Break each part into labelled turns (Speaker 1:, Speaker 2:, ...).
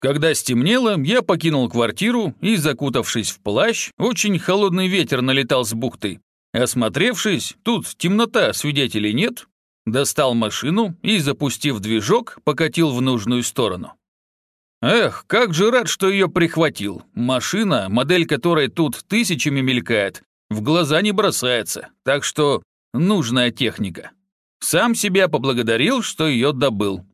Speaker 1: Когда стемнело, я покинул квартиру и, закутавшись в плащ, очень холодный ветер налетал с бухты. Осмотревшись, тут темнота, свидетелей нет, достал машину и, запустив движок, покатил в нужную сторону. Эх, как же рад, что ее прихватил. Машина, модель которой тут тысячами мелькает, в глаза не бросается, так что нужная техника. Сам себя поблагодарил, что ее добыл.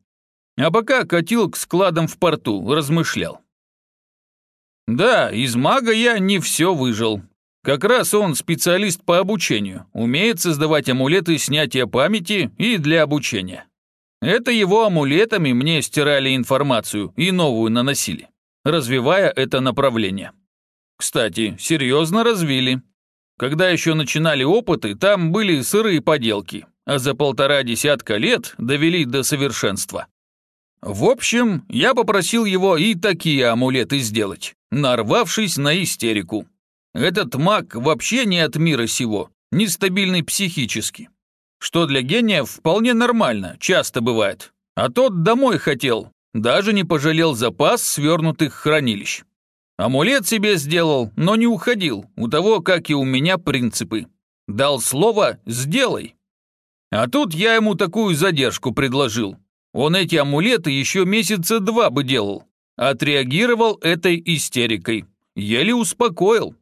Speaker 1: А пока катил к складам в порту, размышлял. Да, из мага я не все выжил. Как раз он специалист по обучению, умеет создавать амулеты снятия памяти и для обучения. Это его амулетами мне стирали информацию и новую наносили, развивая это направление. Кстати, серьезно развили. Когда еще начинали опыты, там были сырые поделки, а за полтора десятка лет довели до совершенства. В общем, я попросил его и такие амулеты сделать, нарвавшись на истерику. Этот маг вообще не от мира сего, нестабильный психически. Что для гения вполне нормально, часто бывает. А тот домой хотел, даже не пожалел запас свернутых хранилищ. Амулет себе сделал, но не уходил, у того, как и у меня, принципы. Дал слово «сделай». А тут я ему такую задержку предложил. Он эти амулеты еще месяца два бы делал. Отреагировал этой истерикой. Еле успокоил.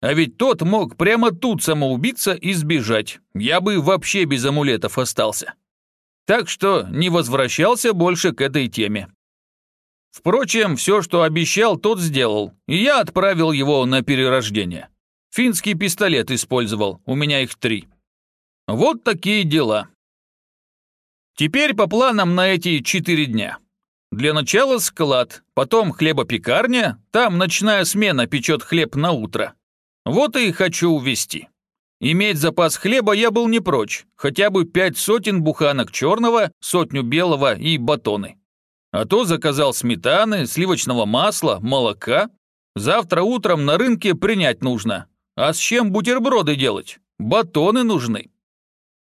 Speaker 1: А ведь тот мог прямо тут самоубиться и сбежать. Я бы вообще без амулетов остался. Так что не возвращался больше к этой теме. Впрочем, все, что обещал, тот сделал, и я отправил его на перерождение. Финский пистолет использовал, у меня их три. Вот такие дела. Теперь по планам на эти четыре дня. Для начала склад, потом хлебопекарня, там ночная смена печет хлеб на утро. Вот и хочу увести. Иметь запас хлеба я был не прочь, хотя бы пять сотен буханок черного, сотню белого и батоны. А то заказал сметаны, сливочного масла, молока. Завтра утром на рынке принять нужно. А с чем бутерброды делать? Батоны нужны.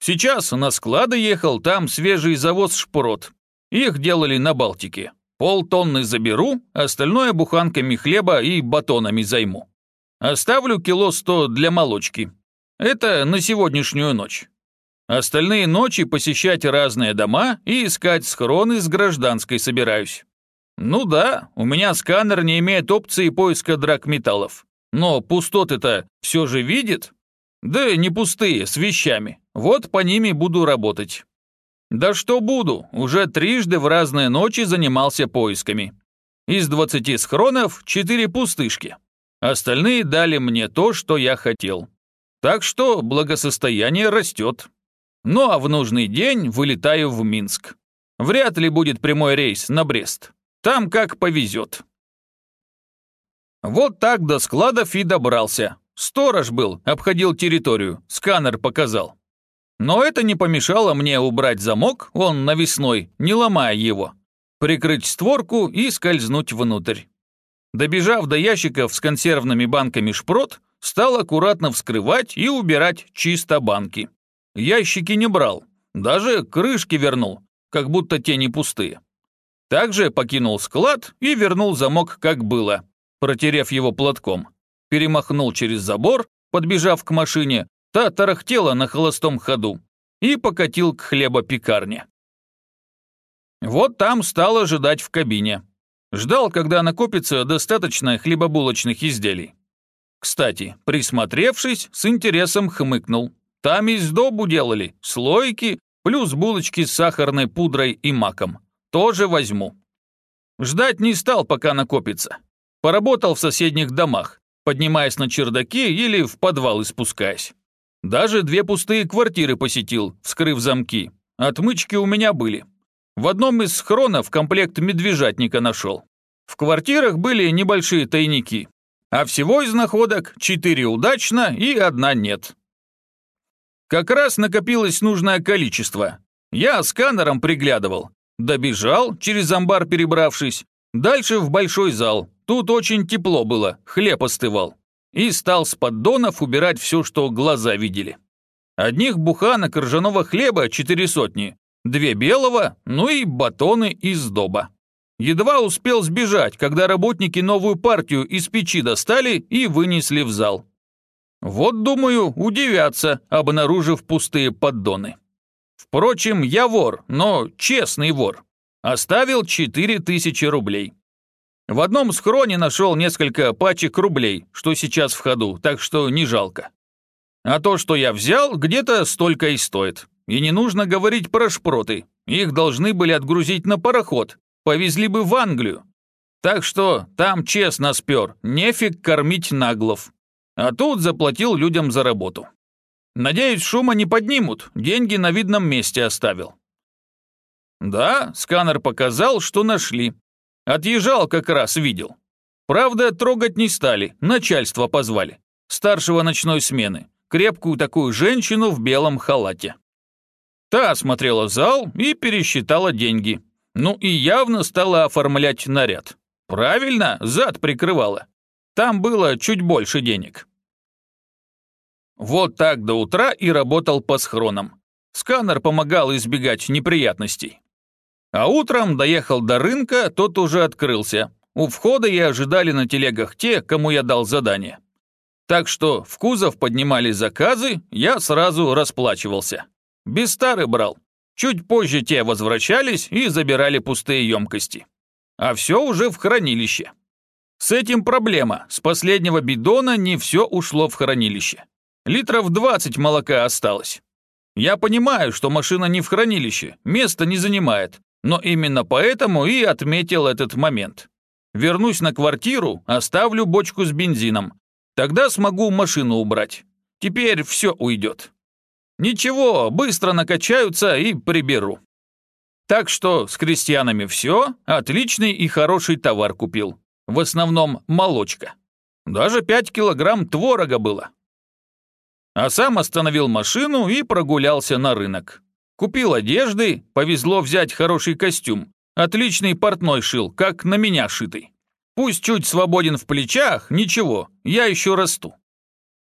Speaker 1: Сейчас на склады ехал, там свежий завоз шпрот. Их делали на Балтике. Полтонны заберу, остальное буханками хлеба и батонами займу. Оставлю кило сто для молочки. Это на сегодняшнюю ночь. Остальные ночи посещать разные дома и искать схроны с гражданской собираюсь. Ну да, у меня сканер не имеет опции поиска драгметаллов. Но пустоты-то все же видит. Да не пустые, с вещами. Вот по ними буду работать. Да что буду, уже трижды в разные ночи занимался поисками. Из двадцати схронов четыре пустышки. Остальные дали мне то, что я хотел. Так что благосостояние растет. Ну а в нужный день вылетаю в Минск. Вряд ли будет прямой рейс на Брест. Там как повезет. Вот так до складов и добрался. Сторож был, обходил территорию, сканер показал. Но это не помешало мне убрать замок, он навесной, не ломая его, прикрыть створку и скользнуть внутрь. Добежав до ящиков с консервными банками шпрот, стал аккуратно вскрывать и убирать чисто банки. Ящики не брал, даже крышки вернул, как будто те не пустые. Также покинул склад и вернул замок, как было, протерев его платком. Перемахнул через забор, подбежав к машине, та тарахтела на холостом ходу, и покатил к хлебопекарне. Вот там стал ожидать в кабине. Ждал, когда накопится достаточно хлебобулочных изделий. Кстати, присмотревшись, с интересом хмыкнул. Там из добу делали, слойки, плюс булочки с сахарной пудрой и маком. Тоже возьму. Ждать не стал, пока накопится. Поработал в соседних домах, поднимаясь на чердаки или в подвал спускаясь. Даже две пустые квартиры посетил, вскрыв замки. Отмычки у меня были. В одном из схронов комплект медвежатника нашел. В квартирах были небольшие тайники, а всего из находок четыре удачно и одна нет. Как раз накопилось нужное количество. Я сканером приглядывал. Добежал, через амбар перебравшись. Дальше в большой зал. Тут очень тепло было, хлеб остывал. И стал с поддонов убирать все, что глаза видели. Одних буханок ржаного хлеба четыре сотни, две белого, ну и батоны из доба. Едва успел сбежать, когда работники новую партию из печи достали и вынесли в зал. Вот, думаю, удивятся, обнаружив пустые поддоны. Впрочем, я вор, но честный вор. Оставил 4000 рублей. В одном схроне нашел несколько пачек рублей, что сейчас в ходу, так что не жалко. А то, что я взял, где-то столько и стоит. И не нужно говорить про шпроты. Их должны были отгрузить на пароход. Повезли бы в Англию. Так что там честно спер, нефиг кормить наглов. А тут заплатил людям за работу. Надеюсь, шума не поднимут, деньги на видном месте оставил. Да, сканер показал, что нашли. Отъезжал как раз, видел. Правда, трогать не стали, начальство позвали. Старшего ночной смены, крепкую такую женщину в белом халате. Та осмотрела зал и пересчитала деньги. Ну и явно стала оформлять наряд. Правильно, зад прикрывала. Там было чуть больше денег. Вот так до утра и работал по схронам. Сканер помогал избегать неприятностей. А утром доехал до рынка, тот уже открылся. У входа и ожидали на телегах те, кому я дал задание. Так что в кузов поднимали заказы, я сразу расплачивался. Без стары брал. Чуть позже те возвращались и забирали пустые емкости. А все уже в хранилище. С этим проблема. С последнего бидона не все ушло в хранилище. Литров 20 молока осталось. Я понимаю, что машина не в хранилище, место не занимает, но именно поэтому и отметил этот момент. Вернусь на квартиру, оставлю бочку с бензином. Тогда смогу машину убрать. Теперь все уйдет. Ничего, быстро накачаются и приберу. Так что с крестьянами все, отличный и хороший товар купил. В основном молочка. Даже 5 килограмм творога было. А сам остановил машину и прогулялся на рынок. Купил одежды, повезло взять хороший костюм. Отличный портной шил, как на меня шитый. Пусть чуть свободен в плечах, ничего, я еще расту.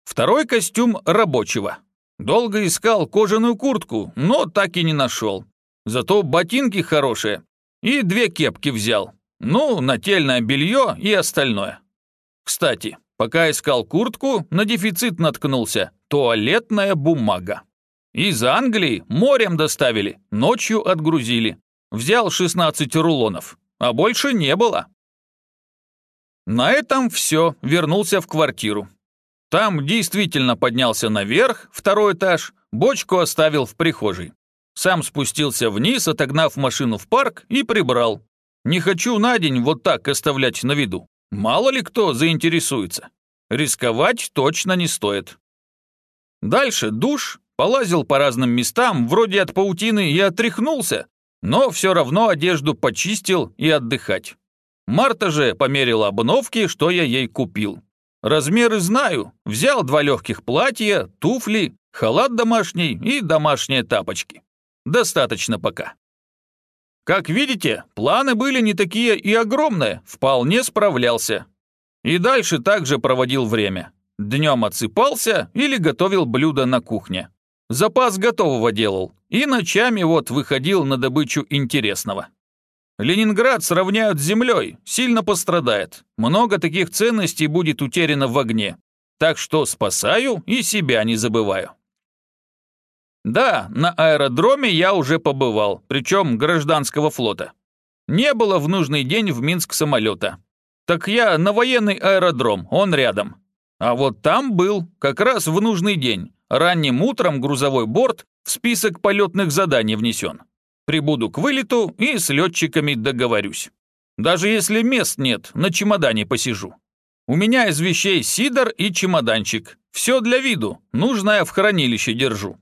Speaker 1: Второй костюм рабочего. Долго искал кожаную куртку, но так и не нашел. Зато ботинки хорошие. И две кепки взял. Ну, нательное белье и остальное. Кстати, пока искал куртку, на дефицит наткнулся. Туалетная бумага. Из Англии морем доставили, ночью отгрузили. Взял 16 рулонов, а больше не было. На этом все, вернулся в квартиру. Там действительно поднялся наверх, второй этаж, бочку оставил в прихожей. Сам спустился вниз, отогнав машину в парк и прибрал. Не хочу на день вот так оставлять на виду. Мало ли кто заинтересуется. Рисковать точно не стоит. Дальше душ, полазил по разным местам, вроде от паутины, и отряхнулся, но все равно одежду почистил и отдыхать. Марта же померила обновки, что я ей купил. Размеры знаю, взял два легких платья, туфли, халат домашний и домашние тапочки. Достаточно пока. Как видите, планы были не такие и огромные, вполне справлялся. И дальше также проводил время. Днем отсыпался или готовил блюда на кухне. Запас готового делал, и ночами вот выходил на добычу интересного. Ленинград сравняют с землей, сильно пострадает. Много таких ценностей будет утеряно в огне. Так что спасаю и себя не забываю. Да, на аэродроме я уже побывал, причем гражданского флота. Не было в нужный день в Минск самолета. Так я на военный аэродром, он рядом. А вот там был, как раз в нужный день. Ранним утром грузовой борт в список полетных заданий внесен. Прибуду к вылету и с летчиками договорюсь. Даже если мест нет, на чемодане посижу. У меня из вещей сидор и чемоданчик. Все для виду, нужное в хранилище держу.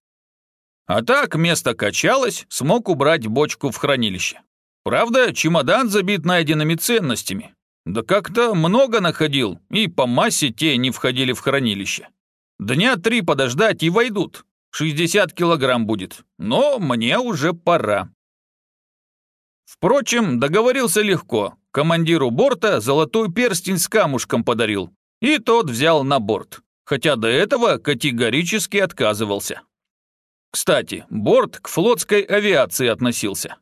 Speaker 1: А так место качалось, смог убрать бочку в хранилище. Правда, чемодан забит найденными ценностями. Да как-то много находил, и по массе те не входили в хранилище. Дня три подождать и войдут. 60 килограмм будет, но мне уже пора. Впрочем, договорился легко. Командиру борта золотой перстень с камушком подарил, и тот взял на борт, хотя до этого категорически отказывался. Кстати, борт к флотской авиации относился.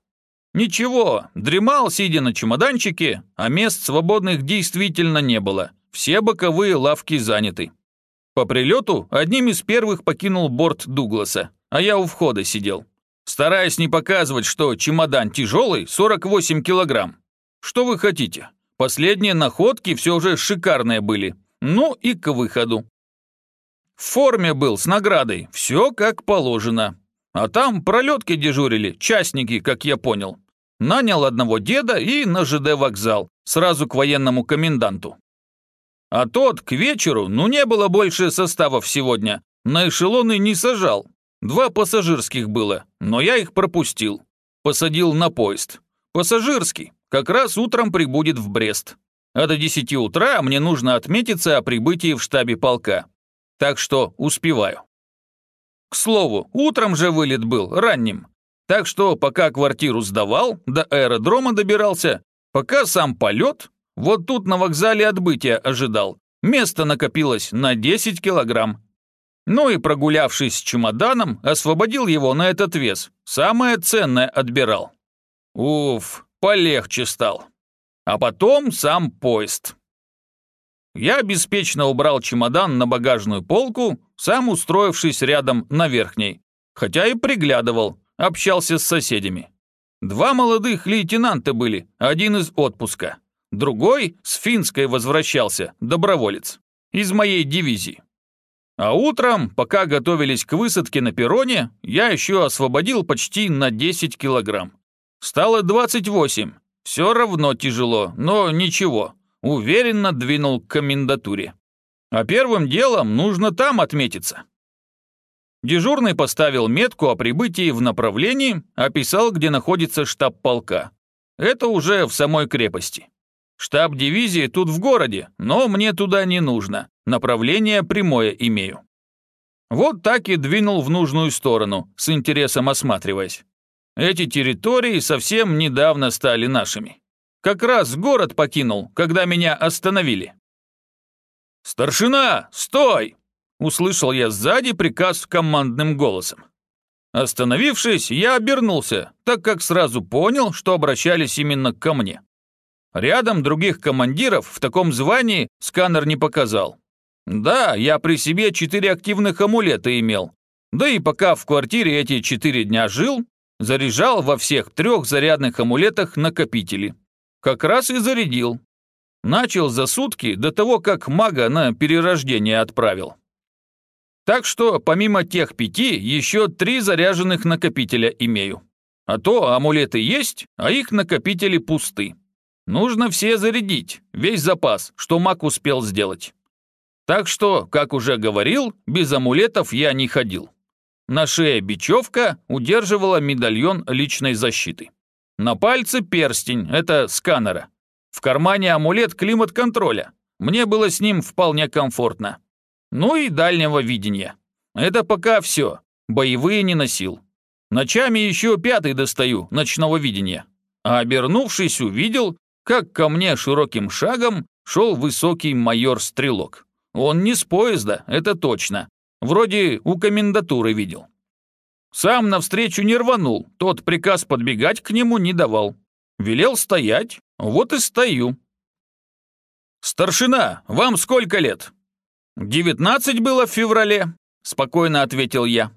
Speaker 1: Ничего, дремал, сидя на чемоданчике, а мест свободных действительно не было. Все боковые лавки заняты. По прилету одним из первых покинул борт Дугласа, а я у входа сидел. Стараясь не показывать, что чемодан тяжелый, 48 килограмм. Что вы хотите? Последние находки все же шикарные были. Ну и к выходу. В форме был, с наградой, все как положено. А там пролетки дежурили, частники, как я понял. Нанял одного деда и на ЖД вокзал, сразу к военному коменданту. А тот к вечеру, ну не было больше составов сегодня, на эшелоны не сажал. Два пассажирских было, но я их пропустил. Посадил на поезд. Пассажирский, как раз утром прибудет в Брест. А до 10 утра мне нужно отметиться о прибытии в штабе полка. Так что успеваю. К слову, утром же вылет был, ранним. Так что пока квартиру сдавал, до аэродрома добирался, пока сам полет, вот тут на вокзале отбытия ожидал, место накопилось на 10 килограмм. Ну и прогулявшись с чемоданом, освободил его на этот вес, самое ценное отбирал. Уф, полегче стал. А потом сам поезд. Я беспечно убрал чемодан на багажную полку, сам устроившись рядом на верхней, хотя и приглядывал, общался с соседями. Два молодых лейтенанта были, один из отпуска, другой с финской возвращался, доброволец, из моей дивизии. А утром, пока готовились к высадке на перроне, я еще освободил почти на 10 килограмм. Стало 28. Все равно тяжело, но ничего. Уверенно двинул к комендатуре. А первым делом нужно там отметиться. Дежурный поставил метку о прибытии в направлении, описал, где находится штаб полка. Это уже в самой крепости. Штаб дивизии тут в городе, но мне туда не нужно. Направление прямое имею. Вот так и двинул в нужную сторону, с интересом осматриваясь. Эти территории совсем недавно стали нашими. Как раз город покинул, когда меня остановили. «Старшина, стой!» Услышал я сзади приказ командным голосом. Остановившись, я обернулся, так как сразу понял, что обращались именно ко мне. Рядом других командиров в таком звании сканер не показал. Да, я при себе четыре активных амулета имел. Да и пока в квартире эти четыре дня жил, заряжал во всех трех зарядных амулетах накопители. Как раз и зарядил. Начал за сутки до того, как мага на перерождение отправил. Так что помимо тех пяти, еще три заряженных накопителя имею. А то амулеты есть, а их накопители пусты. Нужно все зарядить, весь запас, что маг успел сделать. Так что, как уже говорил, без амулетов я не ходил. На шее бечевка удерживала медальон личной защиты. На пальце перстень, это сканера. В кармане амулет климат-контроля. Мне было с ним вполне комфортно. Ну и дальнего видения. Это пока все. Боевые не носил. Ночами еще пятый достаю, ночного видения. А обернувшись, увидел, как ко мне широким шагом шел высокий майор-стрелок. Он не с поезда, это точно. Вроде у комендатуры видел. Сам навстречу не рванул, тот приказ подбегать к нему не давал. Велел стоять, вот и стою. «Старшина, вам сколько лет?» «Девятнадцать было в феврале», — спокойно ответил я.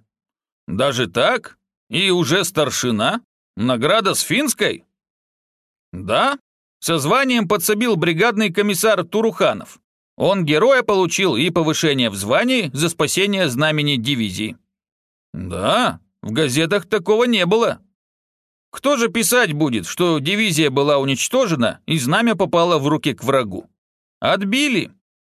Speaker 1: «Даже так? И уже старшина? Награда с финской?» «Да, со званием подсобил бригадный комиссар Туруханов. Он героя получил и повышение в звании за спасение знамени дивизии». «Да, в газетах такого не было». «Кто же писать будет, что дивизия была уничтожена и знамя попало в руки к врагу? Отбили,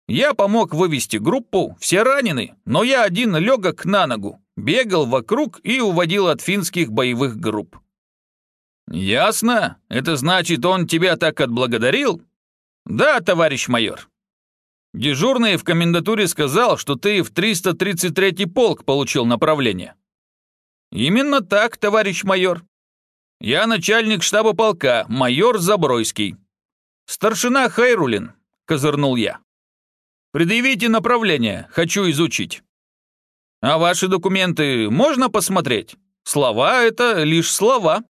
Speaker 1: я помог вывести группу, все ранены, но я один легок на ногу, бегал вокруг и уводил от финских боевых групп. «Ясно. Это значит, он тебя так отблагодарил?» «Да, товарищ майор». «Дежурный в комендатуре сказал, что ты в 333-й полк получил направление». «Именно так, товарищ майор. Я начальник штаба полка, майор Забройский». «Старшина Хайрулин», — козырнул я. Предъявите направление, хочу изучить. А ваши документы можно посмотреть? Слова — это лишь слова.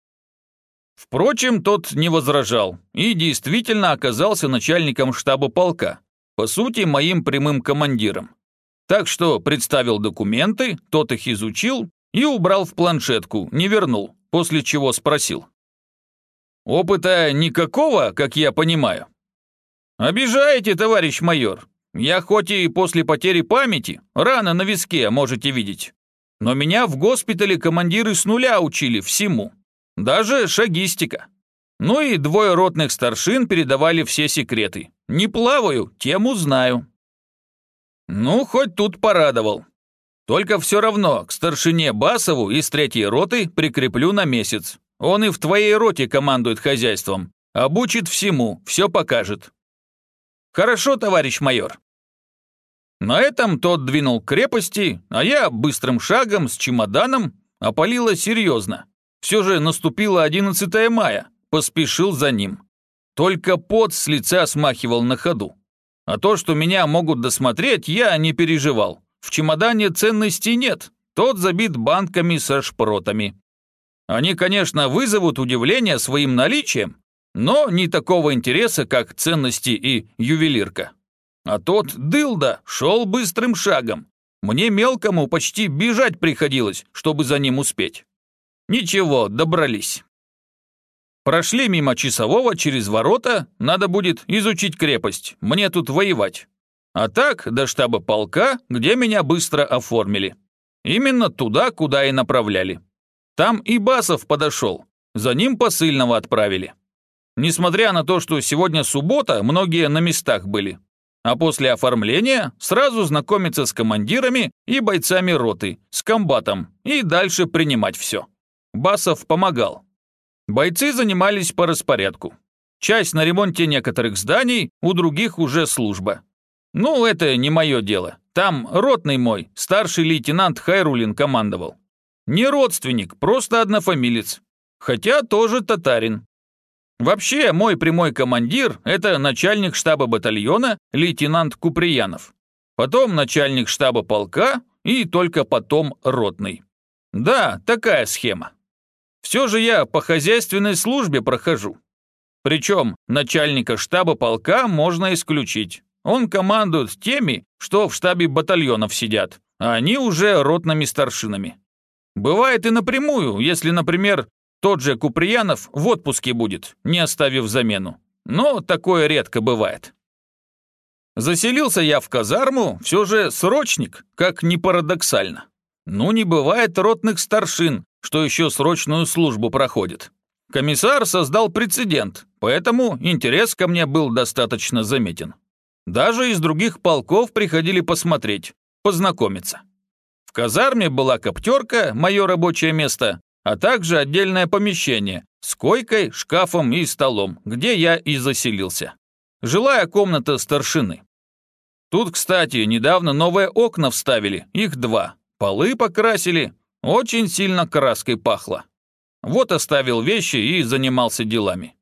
Speaker 1: Впрочем, тот не возражал и действительно оказался начальником штаба полка, по сути, моим прямым командиром. Так что представил документы, тот их изучил и убрал в планшетку, не вернул, после чего спросил. «Опыта никакого, как я понимаю?» «Обижаете, товарищ майор. Я хоть и после потери памяти, рано на виске можете видеть, но меня в госпитале командиры с нуля учили всему. Даже шагистика. Ну и двое ротных старшин передавали все секреты. Не плаваю, тему знаю. Ну, хоть тут порадовал. Только все равно к старшине Басову из третьей роты прикреплю на месяц. Он и в твоей роте командует хозяйством. Обучит всему, все покажет. Хорошо, товарищ майор. На этом тот двинул крепости, а я быстрым шагом с чемоданом опалила серьезно. Все же наступило 11 мая, поспешил за ним. Только пот с лица смахивал на ходу. А то, что меня могут досмотреть, я не переживал. В чемодане ценностей нет, тот забит банками со шпротами. Они, конечно, вызовут удивление своим наличием, но не такого интереса, как ценности и ювелирка. А тот дылда шел быстрым шагом. Мне мелкому почти бежать приходилось, чтобы за ним успеть. Ничего, добрались. Прошли мимо часового через ворота, надо будет изучить крепость, мне тут воевать. А так до штаба полка, где меня быстро оформили. Именно туда, куда и направляли. Там и Басов подошел, за ним посыльного отправили. Несмотря на то, что сегодня суббота, многие на местах были. А после оформления сразу знакомиться с командирами и бойцами роты, с комбатом и дальше принимать все. Басов помогал. Бойцы занимались по распорядку. Часть на ремонте некоторых зданий, у других уже служба. Ну, это не мое дело. Там ротный мой, старший лейтенант Хайрулин командовал. Не родственник, просто однофамилец. Хотя тоже татарин. Вообще, мой прямой командир – это начальник штаба батальона, лейтенант Куприянов. Потом начальник штаба полка и только потом ротный. Да, такая схема. Все же я по хозяйственной службе прохожу. Причем начальника штаба полка можно исключить. Он командует теми, что в штабе батальонов сидят, а они уже ротными старшинами. Бывает и напрямую, если, например, тот же Куприянов в отпуске будет, не оставив замену. Но такое редко бывает. Заселился я в казарму, все же срочник, как ни парадоксально. Ну, не бывает ротных старшин, что еще срочную службу проходит. Комиссар создал прецедент, поэтому интерес ко мне был достаточно заметен. Даже из других полков приходили посмотреть, познакомиться. В казарме была коптерка, мое рабочее место, а также отдельное помещение с койкой, шкафом и столом, где я и заселился. Жилая комната старшины. Тут, кстати, недавно новые окна вставили, их два. Полы покрасили, очень сильно краской пахло. Вот оставил вещи и занимался делами.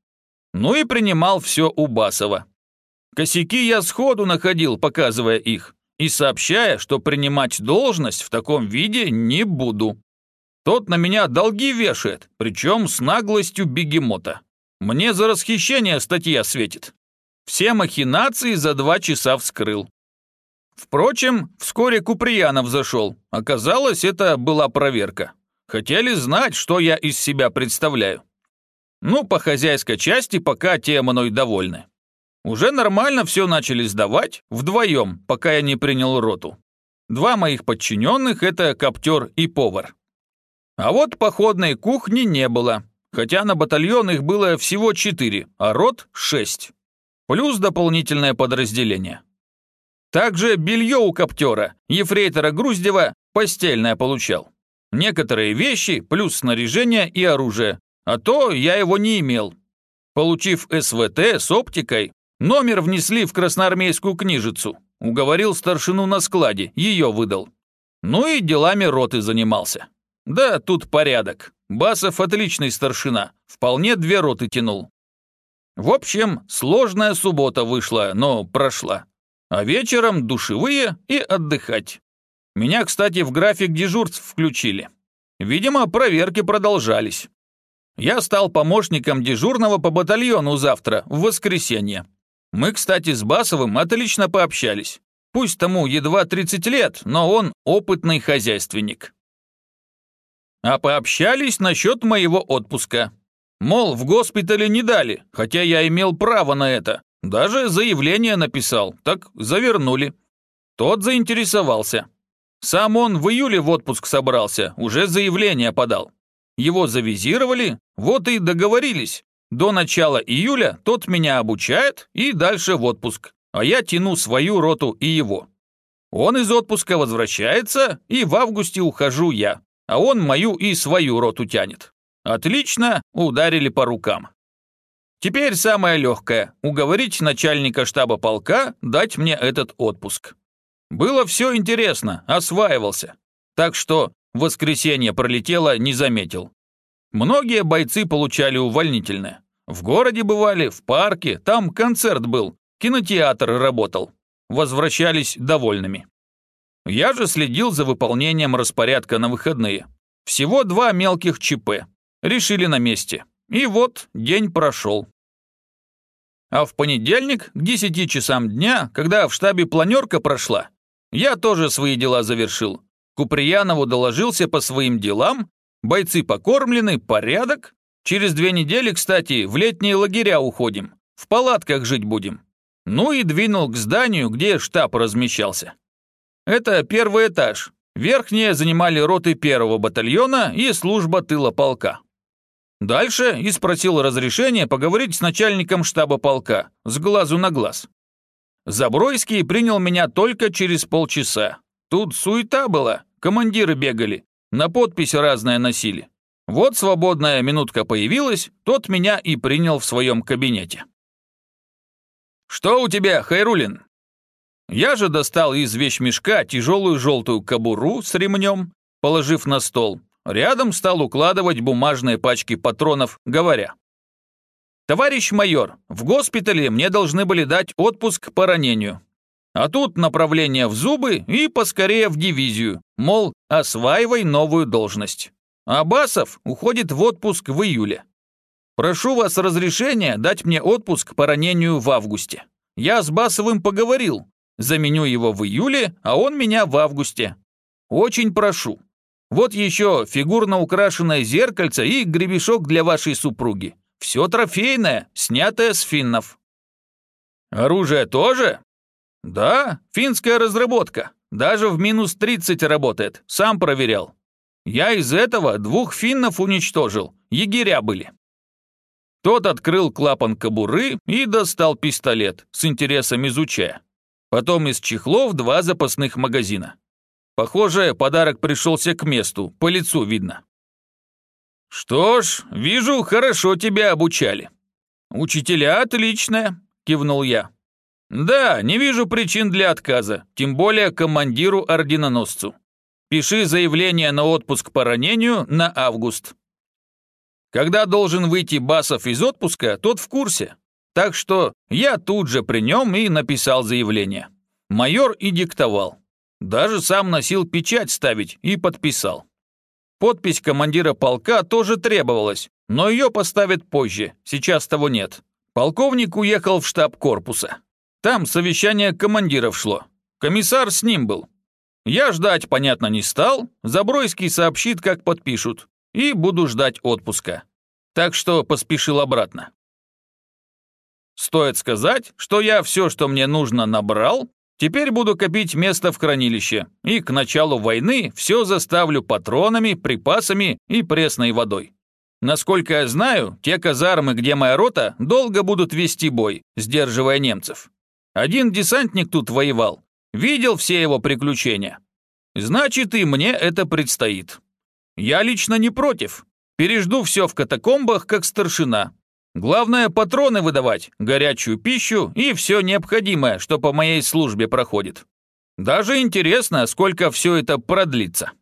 Speaker 1: Ну и принимал все у Басова. Косяки я сходу находил, показывая их, и сообщая, что принимать должность в таком виде не буду. Тот на меня долги вешает, причем с наглостью бегемота. Мне за расхищение статья светит. Все махинации за два часа вскрыл. Впрочем, вскоре Куприянов зашел. Оказалось, это была проверка. Хотели знать, что я из себя представляю. Ну, по хозяйской части пока те мной довольны. Уже нормально все начали сдавать, вдвоем, пока я не принял роту. Два моих подчиненных – это коптер и повар. А вот походной кухни не было, хотя на батальон их было всего четыре, а рот – шесть. Плюс дополнительное подразделение. Также белье у коптера, ефрейтора Груздева, постельное получал. Некоторые вещи, плюс снаряжение и оружие, а то я его не имел. Получив СВТ с оптикой, номер внесли в красноармейскую книжицу. Уговорил старшину на складе, ее выдал. Ну и делами роты занимался. Да, тут порядок. Басов отличный старшина, вполне две роты тянул. В общем, сложная суббота вышла, но прошла. А вечером душевые и отдыхать. Меня, кстати, в график дежурств включили. Видимо, проверки продолжались. Я стал помощником дежурного по батальону завтра, в воскресенье. Мы, кстати, с Басовым отлично пообщались. Пусть тому едва 30 лет, но он опытный хозяйственник. А пообщались насчет моего отпуска. Мол, в госпитале не дали, хотя я имел право на это. Даже заявление написал, так завернули. Тот заинтересовался. Сам он в июле в отпуск собрался, уже заявление подал. Его завизировали, вот и договорились. До начала июля тот меня обучает и дальше в отпуск, а я тяну свою роту и его. Он из отпуска возвращается, и в августе ухожу я, а он мою и свою роту тянет. Отлично, ударили по рукам. Теперь самое легкое – уговорить начальника штаба полка дать мне этот отпуск. Было все интересно, осваивался. Так что воскресенье пролетело, не заметил. Многие бойцы получали увольнительное. В городе бывали, в парке, там концерт был, кинотеатр работал. Возвращались довольными. Я же следил за выполнением распорядка на выходные. Всего два мелких ЧП. Решили на месте. И вот день прошел. А в понедельник к 10 часам дня, когда в штабе планерка прошла, я тоже свои дела завершил. Куприянову доложился по своим делам, бойцы покормлены, порядок. Через две недели, кстати, в летние лагеря уходим, в палатках жить будем. Ну и двинул к зданию, где штаб размещался. Это первый этаж. Верхние занимали роты первого батальона и служба тыла полка. Дальше и спросил разрешения поговорить с начальником штаба полка, с глазу на глаз. Забройский принял меня только через полчаса. Тут суета была, командиры бегали, на подпись разное носили. Вот свободная минутка появилась, тот меня и принял в своем кабинете. «Что у тебя, Хайрулин?» Я же достал из вещмешка тяжелую желтую кобуру с ремнем, положив на стол. Рядом стал укладывать бумажные пачки патронов, говоря. «Товарищ майор, в госпитале мне должны были дать отпуск по ранению. А тут направление в зубы и поскорее в дивизию, мол, осваивай новую должность. А Басов уходит в отпуск в июле. Прошу вас разрешения дать мне отпуск по ранению в августе. Я с Басовым поговорил, заменю его в июле, а он меня в августе. Очень прошу. Вот еще фигурно украшенное зеркальце и гребешок для вашей супруги. Все трофейное, снятое с финнов. Оружие тоже? Да, финская разработка. Даже в минус 30 работает, сам проверял. Я из этого двух финнов уничтожил, егеря были. Тот открыл клапан кобуры и достал пистолет, с интересом изучая. Потом из чехлов два запасных магазина. Похоже, подарок пришелся к месту, по лицу видно. «Что ж, вижу, хорошо тебя обучали». «Учителя отличные», — кивнул я. «Да, не вижу причин для отказа, тем более командиру-орденоносцу. Пиши заявление на отпуск по ранению на август. Когда должен выйти Басов из отпуска, тот в курсе. Так что я тут же при нем и написал заявление. Майор и диктовал. Даже сам носил печать ставить и подписал. Подпись командира полка тоже требовалась, но ее поставят позже, сейчас того нет. Полковник уехал в штаб корпуса. Там совещание командиров шло. Комиссар с ним был. Я ждать, понятно, не стал. Забройский сообщит, как подпишут. И буду ждать отпуска. Так что поспешил обратно. Стоит сказать, что я все, что мне нужно, набрал, Теперь буду копить место в хранилище, и к началу войны все заставлю патронами, припасами и пресной водой. Насколько я знаю, те казармы, где моя рота, долго будут вести бой, сдерживая немцев. Один десантник тут воевал, видел все его приключения. Значит, и мне это предстоит. Я лично не против. Пережду все в катакомбах, как старшина, Главное патроны выдавать, горячую пищу и все необходимое, что по моей службе проходит. Даже интересно, сколько все это продлится.